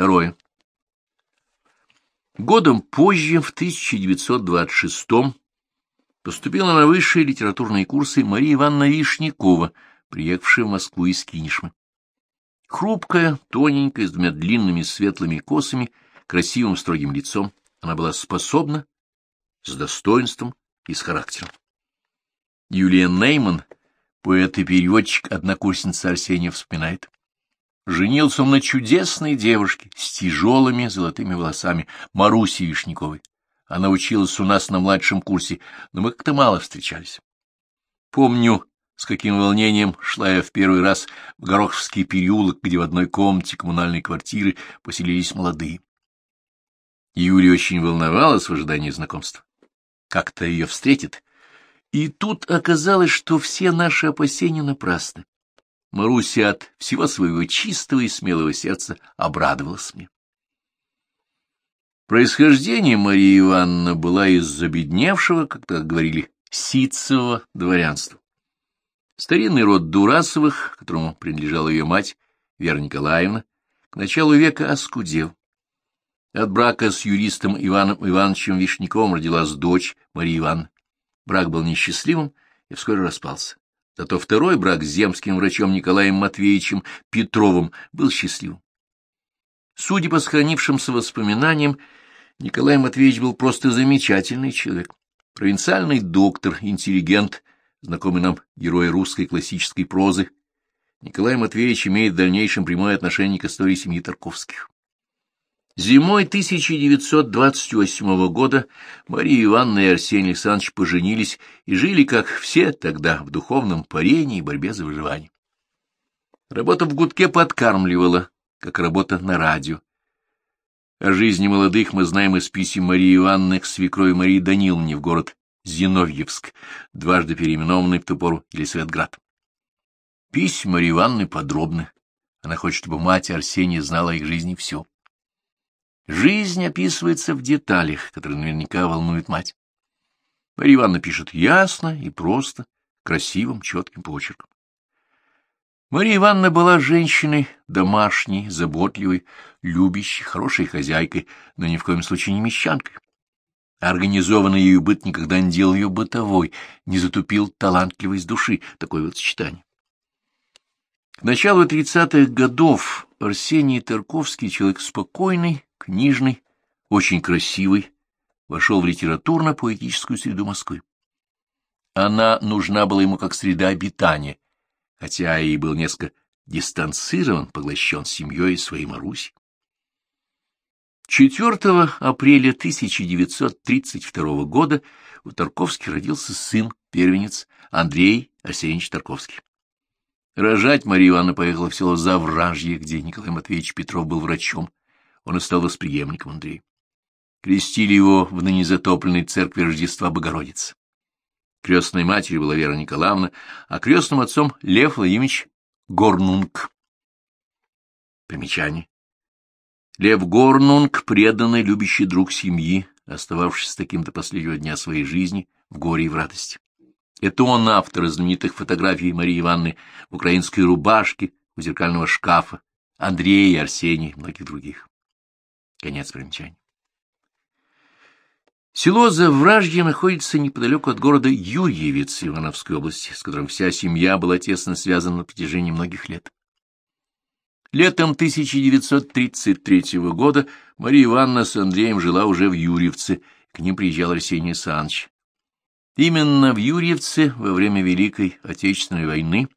Второе. Годом позже, в 1926 поступила на высшие литературные курсы Мария Ивановна Вишнякова, приехавшая в Москву из Кинешмы. Хрупкая, тоненькая, с двумя длинными светлыми косами, красивым строгим лицом, она была способна, с достоинством и с характером. Юлия Нейман, поэт и переводчик, однокурсница Арсения, вспоминает. Женился он на чудесной девушке с тяжелыми золотыми волосами, Маруси Вишняковой. Она училась у нас на младшем курсе, но мы как-то мало встречались. Помню, с каким волнением шла я в первый раз в Гороховский переулок, где в одной комнате коммунальной квартиры поселились молодые. Юлия очень волновалась в ожидании знакомства. Как-то ее встретит. И тут оказалось, что все наши опасения напрасны. Маруся от всего своего чистого и смелого сердца обрадовалась мне. Происхождение Марии Ивановны была из забедневшего, как так говорили, ситцевого дворянства. Старинный род Дурасовых, которому принадлежала ее мать, Вера Николаевна, к началу века оскудел. От брака с юристом Иваном Ивановичем Вишняковым родилась дочь Мария Ивановна. Брак был несчастливым и вскоре распался. Зато второй брак с земским врачом Николаем Матвеевичем Петровым был счастливым. Судя по сохранившимся воспоминаниям, Николай Матвеевич был просто замечательный человек. Провинциальный доктор, интеллигент, знакомый нам герой русской классической прозы. Николай Матвеевич имеет в дальнейшем прямое отношение к истории семьи Тарковских. Зимой 1928 года Мария Ивановна и Арсений Александрович поженились и жили, как все тогда, в духовном парении и борьбе за выживание. Работа в гудке подкармливала, как работа на радио. О жизни молодых мы знаем из писем Марии Ивановны к свекрови Марии Даниловне в город Зиновьевск, дважды переименованный в ту пору Елисаветград. Письма Марии Ивановны подробны. Она хочет, чтобы мать Арсения знала их жизни все. Жизнь описывается в деталях, которые наверняка волнуют мать. Марья Ивановна пишет ясно и просто, красивым, четким почерком. Мария Ивановна была женщиной домашней, заботливой, любящей, хорошей хозяйкой, но ни в коем случае не мещанкой. Организованный ею быт никогда не делал ее бытовой, не затупил талантливость души, такое вот сочетание. К началу тридцатых годов Арсений Тарковский, человек спокойный, книжный, очень красивый, вошел в литературно-поэтическую среду Москвы. Она нужна была ему как среда обитания, хотя и был несколько дистанцирован, поглощен семьей своей Маруси. 4 апреля 1932 года у Тарковских родился сын, первенец Андрей Арсеньевич Тарковский. Рожать Мария Ивановна поехала в село Завражье, где Николай Матвеевич Петров был врачом. Он и стал восприемником Андрея. Крестили его в ныне затопленной церкви Рождества Богородицы. Крестной матерью была Вера Николаевна, а крестным отцом Лев Владимирович Горнунг. Примечание. Лев Горнунг — преданный, любящий друг семьи, остававшийся таким до последнего дня своей жизни в горе и в радости. Это он автор знаменитых фотографий Марии Ивановны в украинской рубашке, у зеркального шкафа, Андрея, Арсения и многих других. Конец примечания. Село Завражье находится неподалеку от города Юрьевец Ивановской области, с которым вся семья была тесно связана на протяжении многих лет. Летом 1933 года Мария Ивановна с Андреем жила уже в Юрьевце, к ним приезжал Арсений Саныч. Именно в Юрьевце во время Великой Отечественной войны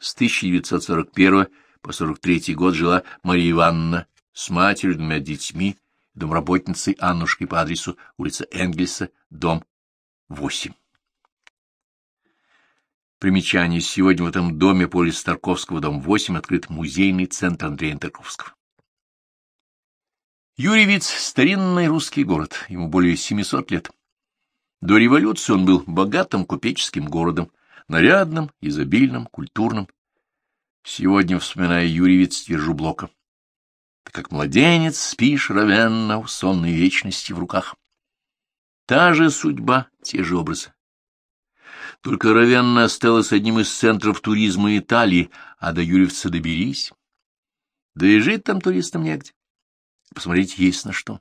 с 1941 по 43 год жила Мария Ивановна с матерью, двумя детьми, домработницей Аннушкой по адресу улица Энгельса, дом 8. Примечание. Сегодня в этом доме по улице Тарковского, дом 8, открыт музейный центр Андрея Тарковского. Юрьевец — старинный русский город, ему более 700 лет. До революции он был богатым купеческим городом, нарядным, изобильным, культурным. Сегодня, вспоминая Юрьевец, держу блока. Ты как младенец спишь ровенно у сонной вечности в руках. Та же судьба, те же образы. Только Равенна осталась одним из центров туризма Италии, а до Юрьевца доберись. Да и жить там туристам негде. посмотреть есть на что.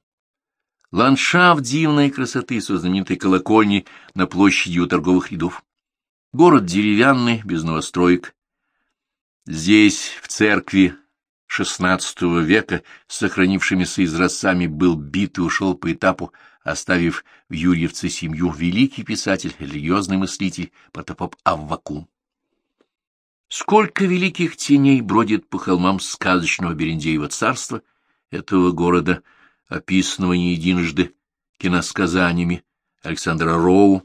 Ландшафт дивной красоты со знаменитой колокольни на площади у торговых рядов. Город деревянный, без новостроек. Здесь, в церкви XVI века, сохранившимися изразцами, был бит и ушел по этапу, оставив в Юрьевце семью великий писатель, религиозный мыслитель Потапоп Аввакум. Сколько великих теней бродит по холмам сказочного Берендеева царства, этого города, описанного не единожды киносказаниями Александра Роу,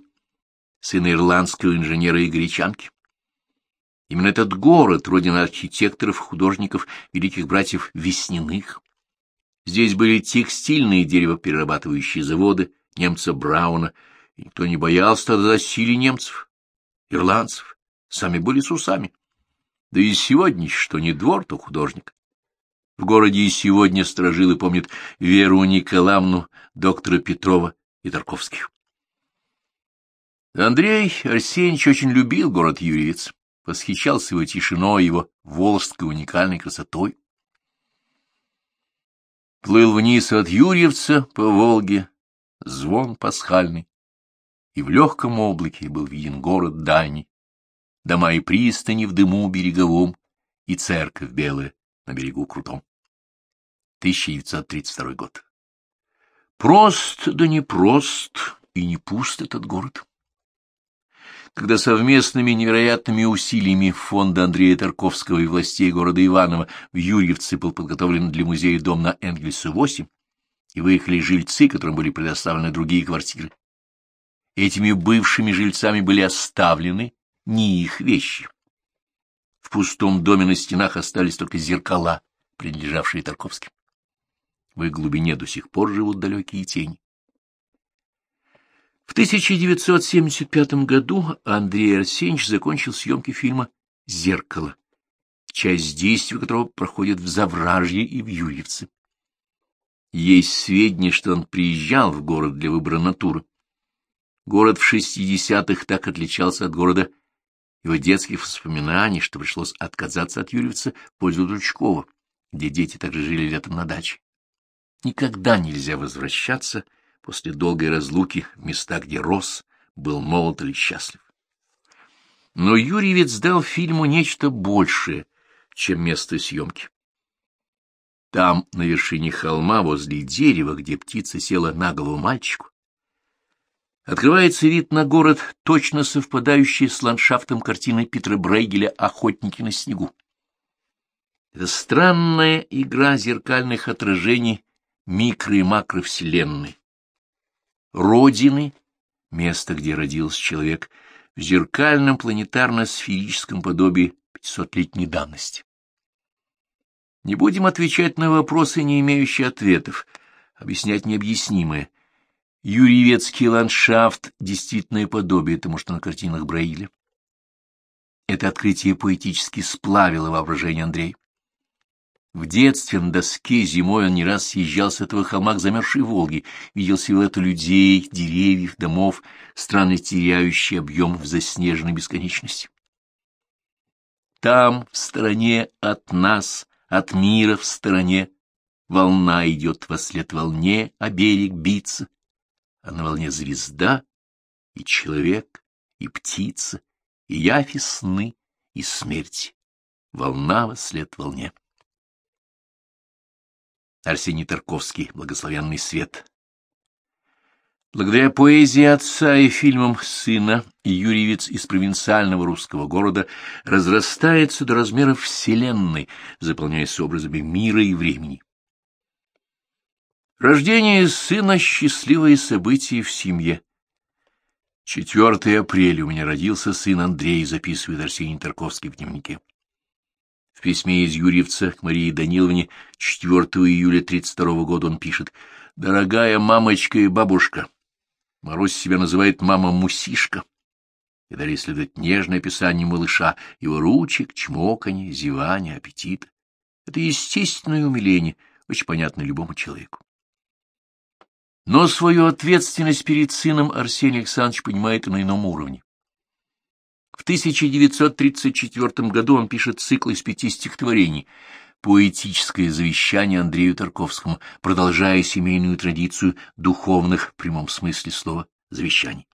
сына ирландского инженера и гречанки. Именно этот город, родина архитекторов, художников, великих братьев Весниных. Здесь были текстильные деревоперерабатывающие заводы немца Брауна, и никто не боялся тогда засилия немцев, ирландцев, сами были с усами. Да и сегодня, что не двор, то художник. В городе и сегодня сторожилы помнят Веру Николаевну, доктора Петрова и Тарковских. Андрей Арсеньевич очень любил город Юрьевец, восхищался его тишиной, его волжской уникальной красотой. Плыл вниз от Юрьевца по Волге звон пасхальный, и в легком облаке был виден город дальний, дома и пристани в дыму береговом и церковь белая на берегу крутом. 1932 год. Прост, да не прост, и не пуст этот город. Когда совместными невероятными усилиями фонда Андрея Тарковского и властей города Иваново в Юрьевце был подготовлен для музея дом на Энгельса 8, и выехали жильцы, которым были предоставлены другие квартиры. Этими бывшими жильцами были оставлены не их вещи. В пустом доме на стенах остались только зеркала, принадлежавшие Тарковским. В их глубине до сих пор живут далекие тени. В 1975 году Андрей Арсеньевич закончил съемки фильма «Зеркало», часть действия которого проходит в Завражье и в Юрьевце. Есть сведения, что он приезжал в город для выбора натуры. Город в 60-х так отличался от города его детских воспоминаний, что пришлось отказаться от Юрьевца в пользу Дручкова, где дети также жили летом на даче. Никогда нельзя возвращаться после долгой разлуки места, где рос, был молод или счастлив. Но Юрьевец дал фильму нечто большее, чем место съемки. Там, на вершине холма, возле дерева, где птица села на голову мальчику, открывается вид на город, точно совпадающий с ландшафтом картины Питера Брейгеля «Охотники на снегу». Это странная игра зеркальных отражений микро- и макровселенной. Родины, место, где родился человек, в зеркальном планетарно-сферическом подобии пятисотлетней давности. Не будем отвечать на вопросы, не имеющие ответов, объяснять необъяснимое. Юрьевецкий ландшафт — действительное подобие тому, что на картинах Браиля. Это открытие поэтически сплавило воображение Андрея. В детстве на доске зимой он не раз съезжал с этого холма к замерзшей Волге, видел силуэты людей, деревьев, домов, странно теряющий объем в заснеженной бесконечности. Там, в стороне от нас, от мира в стороне, волна идет во след волне, а берег биться, а на волне звезда и человек, и птица, и явь, и сны, и смерть, волна во след волне. Арсений Тарковский «Благословенный свет». Благодаря поэзии отца и фильмам сына, Юрьевец из провинциального русского города разрастается до размеров Вселенной, заполняясь образами мира и времени. Рождение сына — счастливое событие в семье. 4 апреля у меня родился сын Андрей, записывает Арсений Тарковский в дневнике. В письме из Юрьевца к Марии Даниловне 4 июля 32 года он пишет «Дорогая мамочка и бабушка, Марусь себя называет мама-мусишка». И далее следует нежное описание малыша, его ручек, чмоканье, зевание, аппетит. Это естественное умиление, очень понятно любому человеку. Но свою ответственность перед сыном Арсений Александрович понимает на ином уровне. В 1934 году он пишет цикл из пяти стихотворений, поэтическое завещание Андрею Тарковскому, продолжая семейную традицию духовных, в прямом смысле слова, завещаний.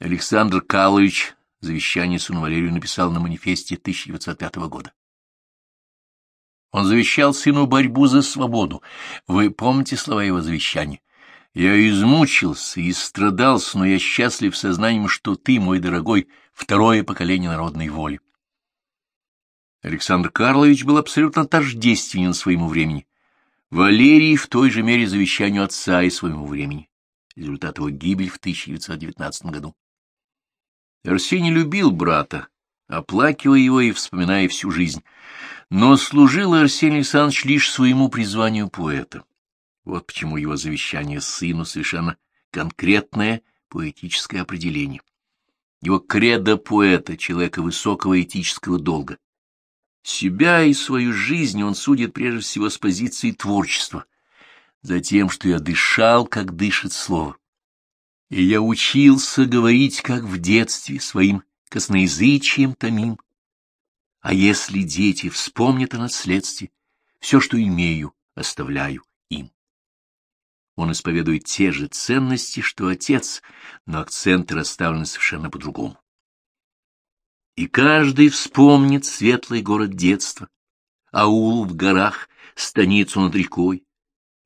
Александр Калович завещание сыну Валерию написал на манифесте 1905 года. Он завещал сыну борьбу за свободу. Вы помните слова его завещания? Я измучился и страдался, но я счастлив сознанием, что ты, мой дорогой, второе поколение народной воли. Александр Карлович был абсолютно тождественен своему времени. Валерий в той же мере завещанию отца и своему времени. Результат его гибель в 1919 году. Арсений любил брата, оплакивая его и вспоминая всю жизнь, но служил Арсений Александрович лишь своему призванию поэта. Вот почему его завещание сыну совершенно конкретное поэтическое определение. Его кредо поэта, человека высокого этического долга. Себя и свою жизнь он судит прежде всего с позиции творчества, за тем, что я дышал, как дышит слово. И я учился говорить, как в детстве, своим косноязычием томим, а если дети вспомнят о наследстве, все, что имею, оставляю. Он исповедует те же ценности, что отец, но акценты расставлены совершенно по-другому. И каждый вспомнит светлый город детства, аул в горах, станицу над рекой,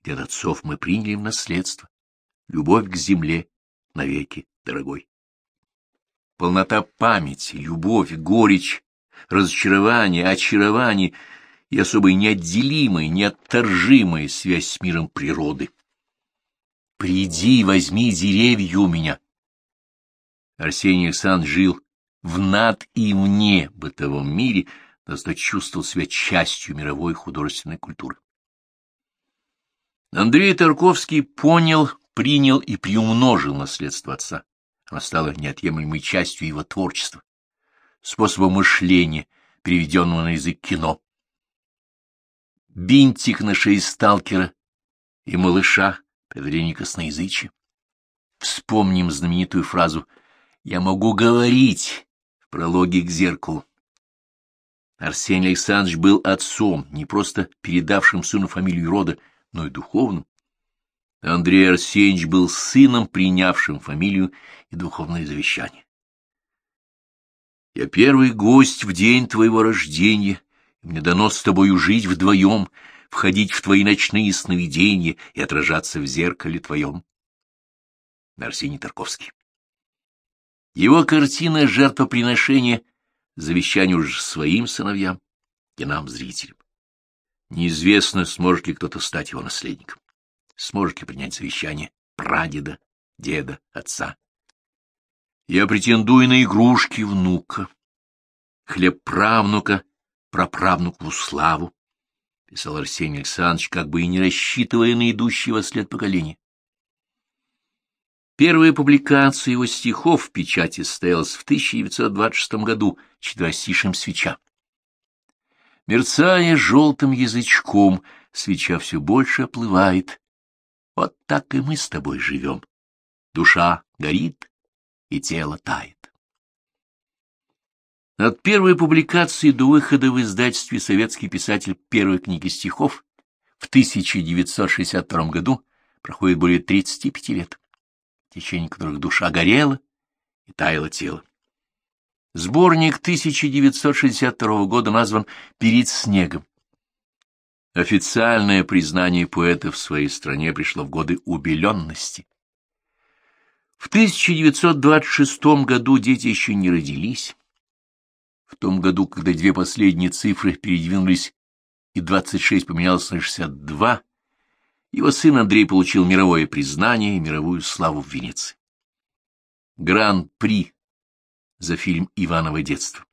где от отцов мы приняли в наследство любовь к земле навеки дорогой. Полнота памяти, любовь, горечь разочарование, очарование и особой неотделимая, неотторжимая связь с миром природы. «Приди, возьми деревья у меня». Арсений Александрович жил в над и вне бытовом мире, но чувствовал себя частью мировой художественной культуры. Андрей Тарковский понял, принял и приумножил наследство отца. Оно стало неотъемлемой частью его творчества способа мышления, переведенного на язык кино. Бинтик на шее сталкера и малыша, предварение косноязычия. Вспомним знаменитую фразу «Я могу говорить» в прологе к зеркалу. Арсений Александрович был отцом, не просто передавшим сыну фамилию рода, но и духовным. Андрей Арсеньевич был сыном, принявшим фамилию и духовное завещание. Я первый гость в день твоего рождения, мне дано с тобою жить вдвоем, входить в твои ночные сновидения и отражаться в зеркале твоем. Арсений Тарковский. Его картина жертвоприношения завещанию уже своим сыновьям и нам, зрителям. Неизвестно, сможет ли кто-то стать его наследником, сможет ли принять завещание прадеда, деда, отца. Я претендую на игрушки внука, хлеб правнука, праправнуку славу, — писал Арсений Александрович, как бы и не рассчитывая на идущий во след поколения. Первая публикация его стихов в печати состоялась в 1926 году четверостишем свеча. Мерцая желтым язычком, свеча все больше оплывает. Вот так и мы с тобой живем. Душа горит, и тело тает. От первой публикации до выхода в издательстве советский писатель первой книги стихов в 1962 году проходит более 35 лет, в течение которых душа горела и таяло тело. Сборник 1962 года назван «Перед снегом». Официальное признание поэта в своей стране пришло в годы убеленности. В 1926 году дети еще не родились. В том году, когда две последние цифры передвинулись и 26 поменялось на 62, его сын Андрей получил мировое признание и мировую славу в Венеции. Гран-при за фильм «Иваново детство».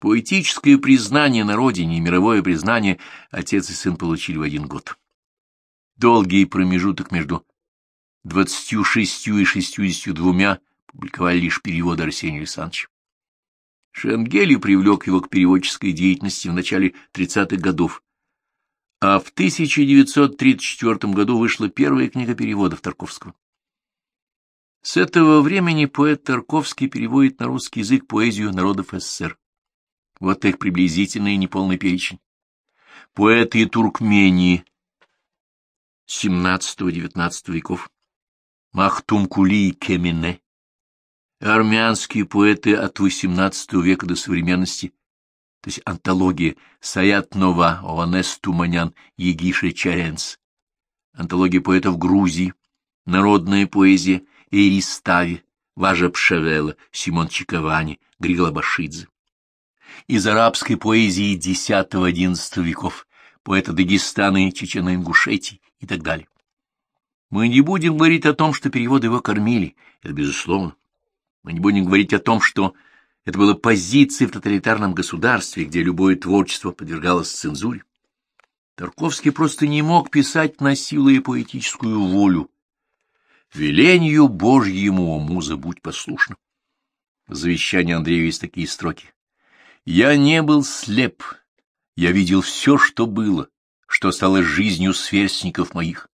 Поэтическое признание на родине и мировое признание отец и сын получили в один год. Долгий промежуток между двадцатью шестью и шестьюдесятью двумя публиковали лишь переводы Арсения Александровича. Шенгели привлек его к переводческой деятельности в начале 30-х годов, а в 1934 году вышла первая книга переводов Тарковского. С этого времени поэт Тарковский переводит на русский язык поэзию народов СССР. Вот их приблизительный и неполный перечень. Поэты Туркмении XVII-XIX веков, Махтумкули и Кемине, армянские поэты от XVIII века до современности, то есть антология Саят Нова, Ованес Туманян, Егиша Чаренц, антология поэтов Грузии, народная поэзия Эристави, Важа Пшевела, Симон Чиковани, Григла Башидзе. Из арабской поэзии X-XI веков, поэта Дагестана и Чечено-Ингушетии и так далее. Мы не будем говорить о том, что переводы его кормили, это безусловно. Мы не будем говорить о том, что это было позицией в тоталитарном государстве, где любое творчество подвергалось цензуре. Тарковский просто не мог писать, насилуя поэтическую волю. Велению Божьему, муза, будь послушна. В завещании Андрея есть такие строки. «Я не был слеп, я видел все, что было, что стало жизнью сверстников моих,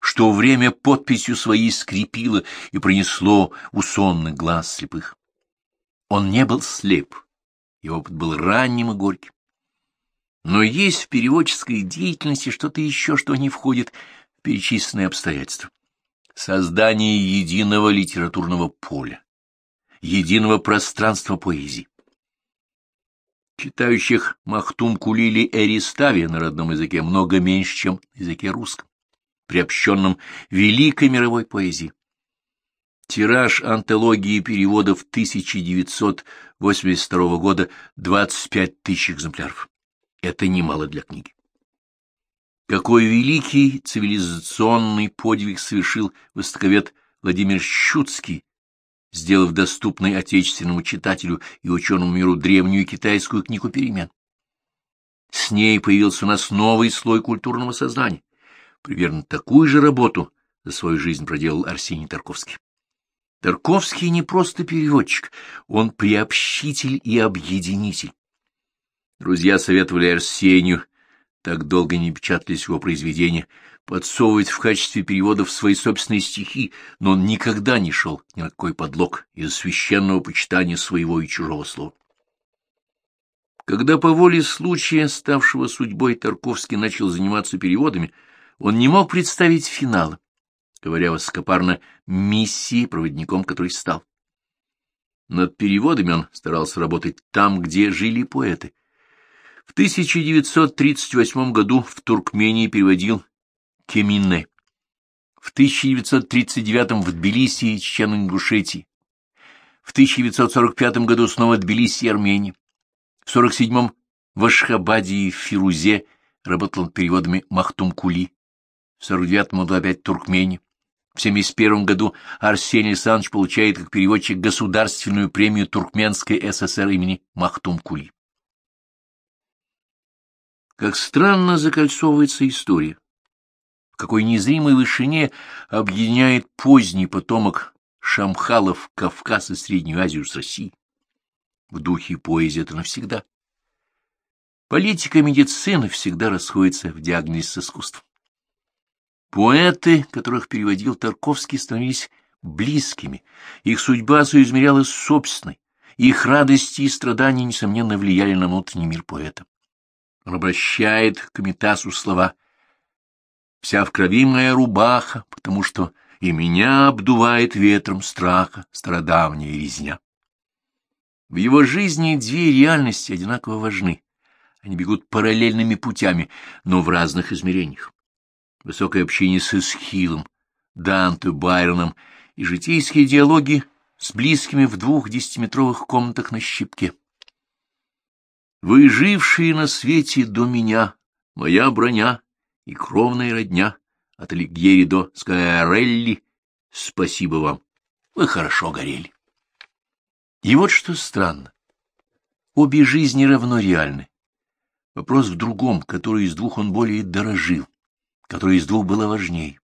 что время подписью своей скрепило и принесло у сонных глаз слепых. Он не был слеп, его опыт был ранним и горьким. Но есть в переводческой деятельности что-то еще, что не входит в перечисленные обстоятельства. Создание единого литературного поля, единого пространства поэзии. Читающих Махтум Кулили Эристави на родном языке много меньше, чем языке русском, приобщенном великой мировой поэзии. Тираж антологии переводов 1982 года 25 тысяч экземпляров. Это немало для книги. Какой великий цивилизационный подвиг совершил востоковед Владимир Щуцкий, сделав доступной отечественному читателю и ученому миру древнюю китайскую книгу перемен. С ней появился у нас новый слой культурного сознания. Примерно такую же работу за свою жизнь проделал Арсений Тарковский. Тарковский не просто переводчик, он приобщитель и объединитель. Друзья советовали Арсению, так долго не печатались его произведения, подсовывать в качестве переводов свои собственные стихи, но он никогда не шел ни на какой подлог из священного почитания своего и чужого слова. Когда по воле случая, ставшего судьбой, Тарковский начал заниматься переводами, он не мог представить финала, говоря воскопарно миссии, проводником который стал. Над переводами он старался работать там, где жили поэты, в 1938 году в Туркмении переводил Кемине, в 1939 в Тбилиси и Чечено-Ингушетии, в 1945 году снова Тбилиси и Армении, в 1947 в Ашхабаде и Фирузе работал над переводами Махтумкули, в 1949 году опять Туркмении, в 1971 году Арсений Александрович получает как переводчик государственную премию Туркменской ССР имени Махтумкули. Как странно закольцовывается история, в какой незримой вышине объединяет поздний потомок Шамхалов Кавказ и Среднюю Азию с Россией. В духе поэзии это навсегда. Политика и медицина всегда расходятся в диагнозе с искусством. Поэты, которых переводил Тарковский, становились близкими, их судьба соизмерялась собственной, их радости и страдания, несомненно, влияли на внутренний мир поэта. Он обращает к Митасу слова «Вся в крови моя рубаха, потому что и меня обдувает ветром страха стародавняя резня». В его жизни две реальности одинаково важны. Они бегут параллельными путями, но в разных измерениях. Высокое общение с Эсхилом, Данте, Байроном и житейские диалоги с близкими в двух десятиметровых комнатах на щипке. Вы, жившие на свете до меня, моя броня и кровная родня, от Алигьери до Скайрелли, спасибо вам, вы хорошо горели. И вот что странно. Обе жизни равно реальны. Вопрос в другом, который из двух он более дорожил, который из двух было важнее.